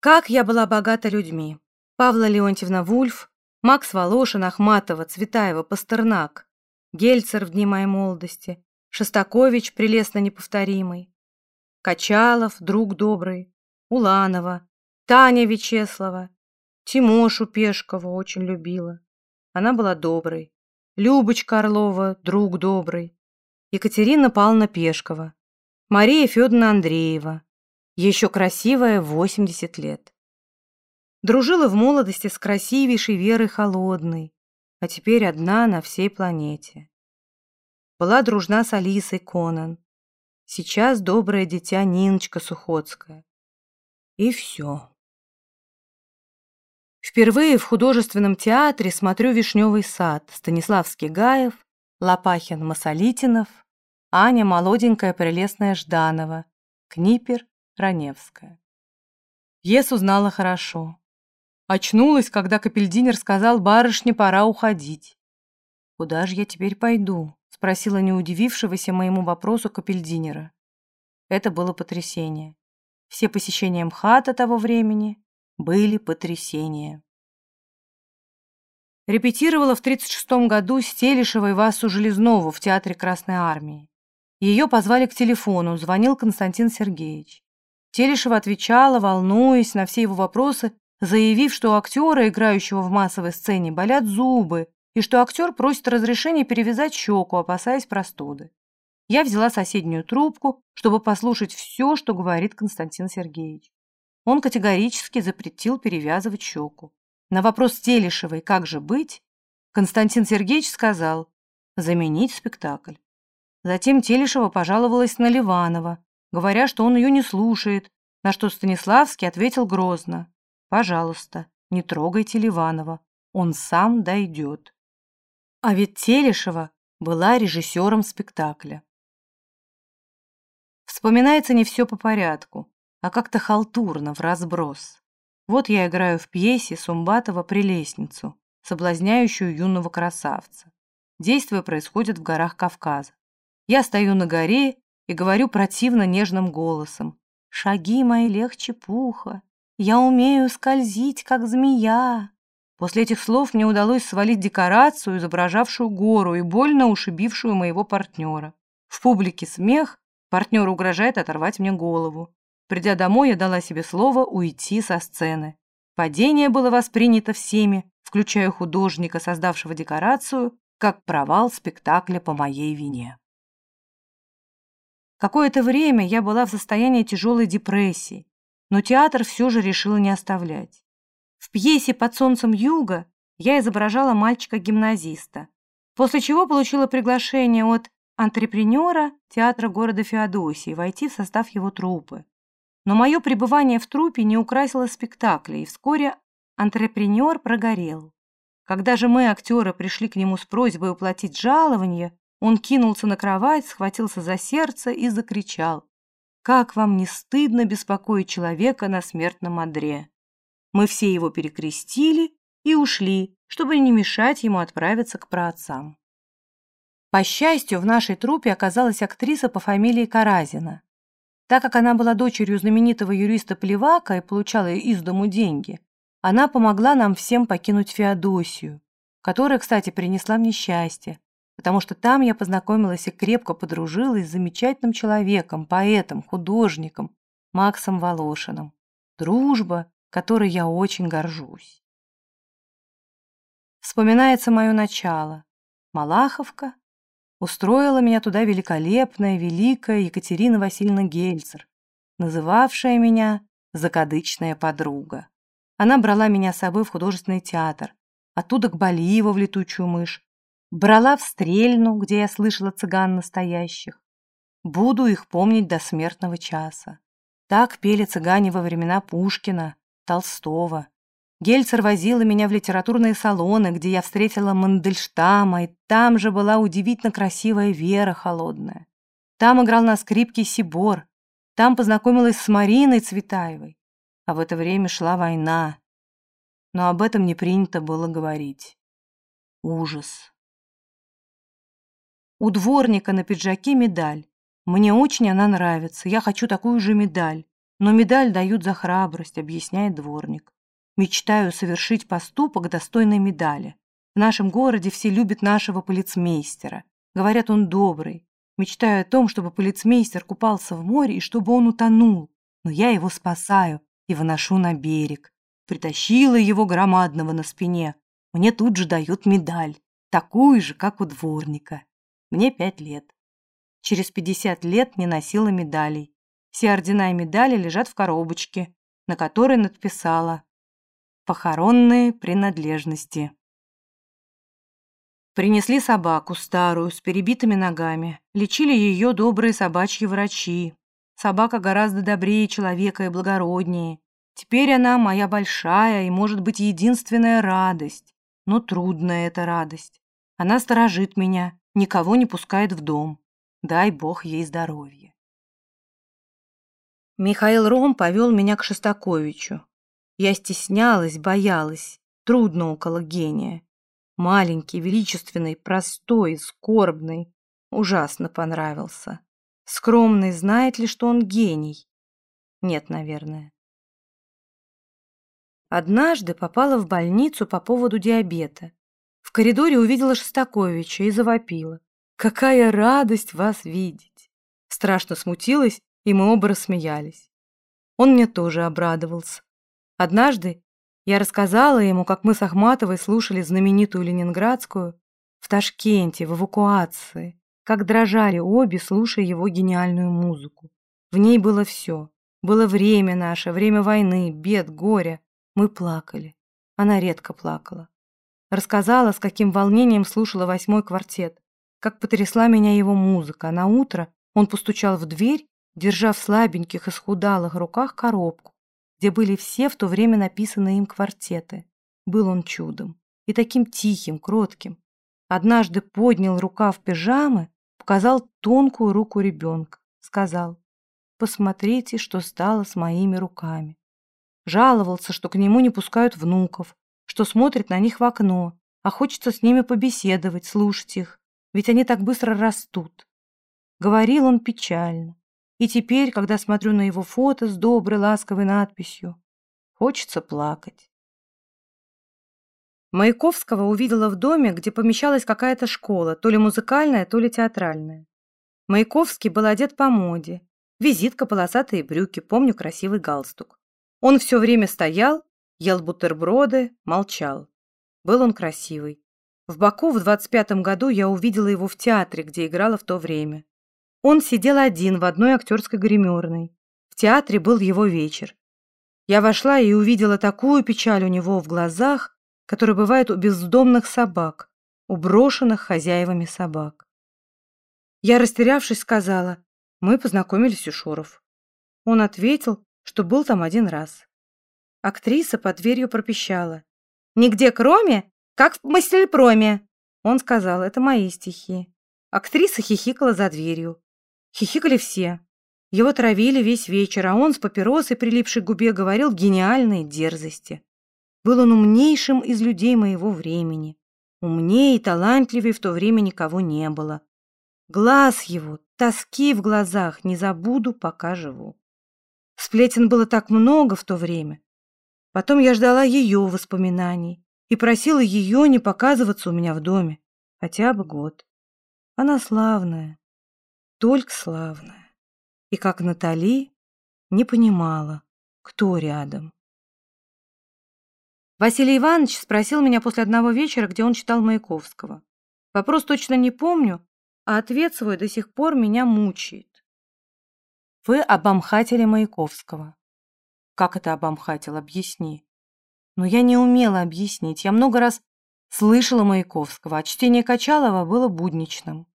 Как я была богата людьми. Павла Леонтьевна Вульф, Макс Волошин, Ахматова, Цветаева, Пастернак, Гельцер в дни моей молодости, Шостакович, прелестно неповторимый, Качалов, друг добрый, Уланова, Таня Вячеслава, Тимошу Пешкову очень любила. Она была доброй. Любочка Орлова, друг добрый. Екатерина Павловна Пешкова. Мария Федоровна Андреева. Еще красивая, 80 лет. Дружила в молодости с красивейшей Верой Холодной, а теперь одна на всей планете. Была дружна с Алисой Конан. Сейчас доброе дитя Ниночка Сухоцкая. И все. Впервые в художественном театре смотрю «Вишневый сад», Станиславский Гаев, Лопахин Масолитинов, Аня молоденькая прелестная Жданова, Книпер Раневская. Пьесу знала хорошо. Очнулась, когда капельдинер сказал барышне пора уходить. «Куда же я теперь пойду?» — спросила неудивившегося моему вопросу капельдинера. Это было потрясение. Все посещения МХАТа того времени были потрясения. Репетировала в 1936 году с Телешевой Васу Железнову в Театре Красной Армии. Ее позвали к телефону, звонил Константин Сергеевич. Телешева отвечала, волнуясь на все его вопросы, заявив, что у актера, играющего в массовой сцене, болят зубы, и что актер просит разрешения перевязать щеку, опасаясь простуды. Я взяла соседнюю трубку, чтобы послушать все, что говорит Константин Сергеевич он категорически запретил перевязывать щеку. На вопрос Телешевой «как же быть?» Константин Сергеевич сказал «заменить спектакль». Затем Телешева пожаловалась на Ливанова, говоря, что он ее не слушает, на что Станиславский ответил грозно «пожалуйста, не трогайте Ливанова, он сам дойдет». А ведь Телешева была режиссером спектакля. Вспоминается не все по порядку а как-то халтурно, в разброс. Вот я играю в пьесе Сумбатова «Прелестницу», соблазняющую юного красавца. Действие происходит в горах Кавказа. Я стою на горе и говорю противно нежным голосом. «Шаги мои легче пуха, я умею скользить, как змея». После этих слов мне удалось свалить декорацию, изображавшую гору и больно ушибившую моего партнера. В публике смех, партнер угрожает оторвать мне голову. Придя домой, я дала себе слово уйти со сцены. Падение было воспринято всеми, включая художника, создавшего декорацию, как провал спектакля по моей вине. Какое-то время я была в состоянии тяжелой депрессии, но театр все же решила не оставлять. В пьесе «Под солнцем юга» я изображала мальчика-гимназиста, после чего получила приглашение от антрепренера театра города Феодосии войти в состав его труппы. Но мое пребывание в трупе не украсило спектакля, и вскоре антрепренер прогорел. Когда же мы, актеры, пришли к нему с просьбой уплатить жалование, он кинулся на кровать, схватился за сердце и закричал. «Как вам не стыдно беспокоить человека на смертном одре?» Мы все его перекрестили и ушли, чтобы не мешать ему отправиться к праотцам. По счастью, в нашей труппе оказалась актриса по фамилии Каразина. Так как она была дочерью знаменитого юриста Плевака и получала из дому деньги, она помогла нам всем покинуть Феодосию, которая, кстати, принесла мне счастье, потому что там я познакомилась и крепко подружилась с замечательным человеком, поэтом, художником Максом Волошиным. Дружба, которой я очень горжусь. Вспоминается мое начало. Малаховка, Устроила меня туда великолепная, великая Екатерина Васильевна Гельцер, называвшая меня «закадычная подруга». Она брала меня с собой в художественный театр, оттуда к Балиеву в «Летучую мышь», брала в Стрельну, где я слышала цыган настоящих. Буду их помнить до смертного часа. Так пели цыгане во времена Пушкина, Толстого, Гельцер возила меня в литературные салоны, где я встретила Мандельштама, и там же была удивительно красивая Вера Холодная. Там играл на скрипке Сибор, там познакомилась с Мариной Цветаевой. А в это время шла война. Но об этом не принято было говорить. Ужас. У дворника на пиджаке медаль. Мне очень она нравится, я хочу такую же медаль. Но медаль дают за храбрость, объясняет дворник. Мечтаю совершить поступок, достойной медали. В нашем городе все любят нашего полицмейстера. Говорят, он добрый. Мечтаю о том, чтобы полицмейстер купался в море и чтобы он утонул. Но я его спасаю и выношу на берег. Притащила его громадного на спине. Мне тут же дают медаль, такую же, как у дворника. Мне пять лет. Через пятьдесят лет не носила медалей. Все ордена и медали лежат в коробочке, на которой надписала «Похоронные принадлежности». Принесли собаку старую, с перебитыми ногами. Лечили ее добрые собачьи врачи. Собака гораздо добрее человека и благороднее. Теперь она моя большая и, может быть, единственная радость. Но трудная эта радость. Она сторожит меня, никого не пускает в дом. Дай бог ей здоровья. Михаил Ром повел меня к Шостаковичу. Я стеснялась, боялась. Трудно около гения. Маленький, величественный, простой, скорбный. Ужасно понравился. Скромный знает ли, что он гений? Нет, наверное. Однажды попала в больницу по поводу диабета. В коридоре увидела Шостаковича и завопила. «Какая радость вас видеть!» Страшно смутилась, и мы оба рассмеялись. Он мне тоже обрадовался. Однажды я рассказала ему, как мы с Ахматовой слушали знаменитую ленинградскую в Ташкенте, в эвакуации, как дрожали обе, слушая его гениальную музыку. В ней было все. Было время наше, время войны, бед, горя. Мы плакали. Она редко плакала. Рассказала, с каким волнением слушала восьмой квартет, как потрясла меня его музыка. На утро он постучал в дверь, держа в слабеньких и схудалых руках коробку, где были все в то время написанные им квартеты. Был он чудом. И таким тихим, кротким. Однажды поднял рукав пижамы, показал тонкую руку ребенка. Сказал, посмотрите, что стало с моими руками. Жаловался, что к нему не пускают внуков, что смотрит на них в окно, а хочется с ними побеседовать, слушать их, ведь они так быстро растут. Говорил он печально. И теперь, когда смотрю на его фото с доброй, ласковой надписью, хочется плакать. Маяковского увидела в доме, где помещалась какая-то школа, то ли музыкальная, то ли театральная. Маяковский был одет по моде. Визитка, полосатые брюки, помню красивый галстук. Он все время стоял, ел бутерброды, молчал. Был он красивый. В Баку в 25-м году я увидела его в театре, где играла в то время. Он сидел один в одной актерской гримерной. В театре был его вечер. Я вошла и увидела такую печаль у него в глазах, которая бывает у бездомных собак, у брошенных хозяевами собак. Я, растерявшись, сказала, мы познакомились у Шуров. Он ответил, что был там один раз. Актриса под дверью пропищала. «Нигде кроме, как в Мастельпроме!» Он сказал, это мои стихи. Актриса хихикала за дверью. Хихикали все. Его травили весь вечер, а он с папиросой, прилипшей к губе, говорил гениальные дерзости. Был он умнейшим из людей моего времени. Умнее и талантливее в то время никого не было. Глаз его, тоски в глазах не забуду, пока живу. Сплетен было так много в то время. Потом я ждала ее воспоминаний и просила ее не показываться у меня в доме. Хотя бы год. Она славная, только славная. И как Натали не понимала, кто рядом. Василий Иванович спросил меня после одного вечера, где он читал Маяковского. Вопрос точно не помню, а ответ свой до сих пор меня мучает. Вы обомхатили Маяковского. Как это обомхатил, объясни. Но я не умела объяснить. Я много раз слышала Маяковского, а чтение Качалова было будничным.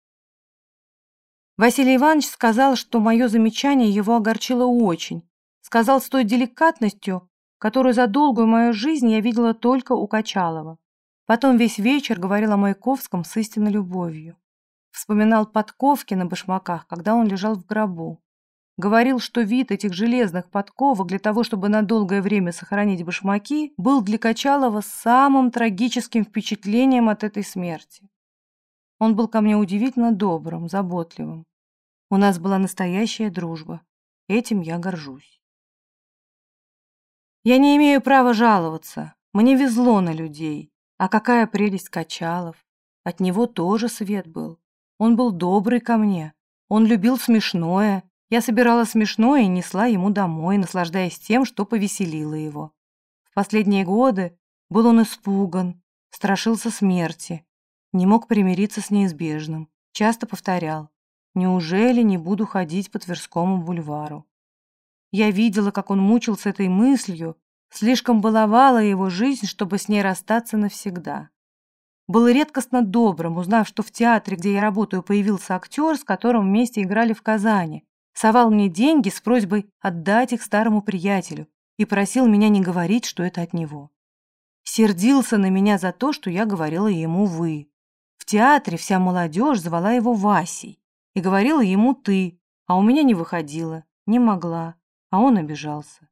Василий Иванович сказал, что мое замечание его огорчило очень. Сказал с той деликатностью, которую за долгую мою жизнь я видела только у Качалова. Потом весь вечер говорил о Маяковском с истинной любовью. Вспоминал подковки на башмаках, когда он лежал в гробу. Говорил, что вид этих железных подковок для того, чтобы на долгое время сохранить башмаки, был для Качалова самым трагическим впечатлением от этой смерти. Он был ко мне удивительно добрым, заботливым. У нас была настоящая дружба. Этим я горжусь. Я не имею права жаловаться. Мне везло на людей. А какая прелесть Качалов. От него тоже свет был. Он был добрый ко мне. Он любил смешное. Я собирала смешное и несла ему домой, наслаждаясь тем, что повеселило его. В последние годы был он испуган, страшился смерти, не мог примириться с неизбежным, часто повторял «Неужели не буду ходить по Тверскому бульвару?» Я видела, как он мучился этой мыслью, слишком баловала его жизнь, чтобы с ней расстаться навсегда. Был редкостно добрым, узнав, что в театре, где я работаю, появился актер, с которым вместе играли в Казани. Совал мне деньги с просьбой отдать их старому приятелю и просил меня не говорить, что это от него. Сердился на меня за то, что я говорила ему «вы». В театре вся молодежь звала его Васей и говорила ему «ты», а у меня не выходило, не могла, а он обижался.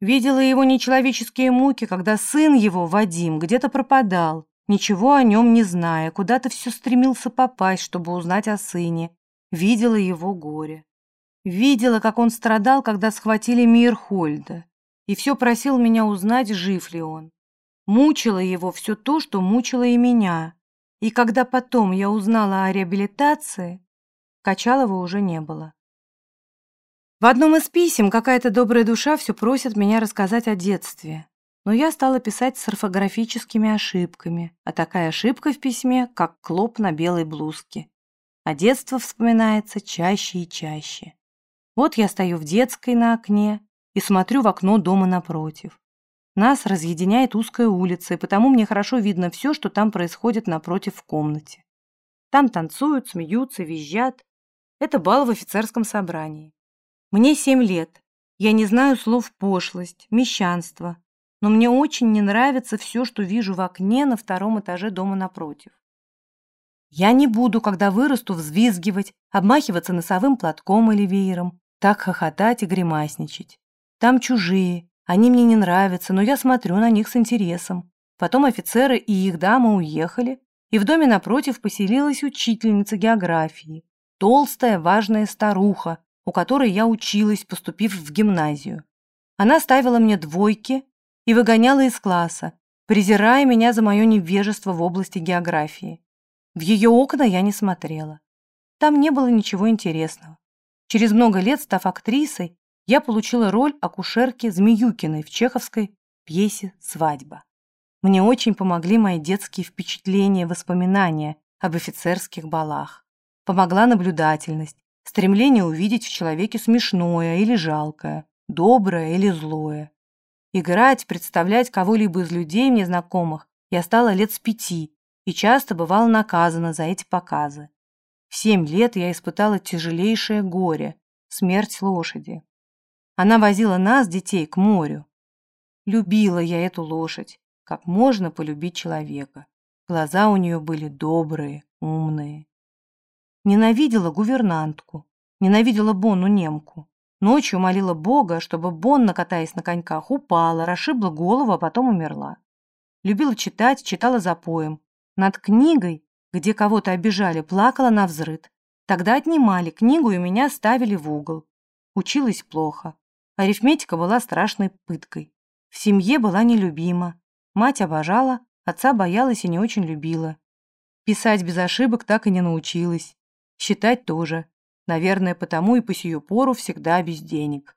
Видела его нечеловеческие муки, когда сын его, Вадим, где-то пропадал, ничего о нем не зная, куда-то все стремился попасть, чтобы узнать о сыне. Видела его горе. Видела, как он страдал, когда схватили Мирхольда, и все просил меня узнать, жив ли он. Мучило его все то, что мучило и меня. И когда потом я узнала о реабилитации, Качалова уже не было. В одном из писем какая-то добрая душа все просит меня рассказать о детстве. Но я стала писать с орфографическими ошибками, а такая ошибка в письме, как клоп на белой блузке. А детство вспоминается чаще и чаще. Вот я стою в детской на окне и смотрю в окно дома напротив. Нас разъединяет узкая улица, и потому мне хорошо видно все, что там происходит напротив в комнате. Там танцуют, смеются, визжат. Это бал в офицерском собрании. Мне семь лет. Я не знаю слов пошлость, мещанство, но мне очень не нравится все, что вижу в окне на втором этаже дома напротив. Я не буду, когда вырасту, взвизгивать, обмахиваться носовым платком или веером, так хохотать и гримасничать. Там чужие, они мне не нравятся, но я смотрю на них с интересом. Потом офицеры и их дамы уехали, и в доме напротив поселилась учительница географии, толстая, важная старуха, у которой я училась, поступив в гимназию. Она ставила мне двойки и выгоняла из класса, презирая меня за мое невежество в области географии. В ее окна я не смотрела. Там не было ничего интересного. Через много лет, став актрисой, я получила роль акушерки Змеюкиной в чеховской пьесе «Свадьба». Мне очень помогли мои детские впечатления, воспоминания об офицерских балах. Помогла наблюдательность, стремление увидеть в человеке смешное или жалкое, доброе или злое. Играть, представлять кого-либо из людей мне знакомых я стала лет с пяти и часто бывала наказана за эти показы. Семь лет я испытала тяжелейшее горе – смерть лошади. Она возила нас, детей, к морю. Любила я эту лошадь, как можно полюбить человека. Глаза у нее были добрые, умные. Ненавидела гувернантку, ненавидела Бонну немку. Ночью молила Бога, чтобы Бонна, катаясь на коньках, упала, расшибла голову, а потом умерла. Любила читать, читала за поем. Над книгой, где кого-то обижали, плакала на взрыд. Тогда отнимали книгу и меня ставили в угол. Училась плохо. Арифметика была страшной пыткой. В семье была нелюбима. Мать обожала, отца боялась и не очень любила. Писать без ошибок так и не научилась. Считать тоже. Наверное, потому и по сию пору всегда без денег.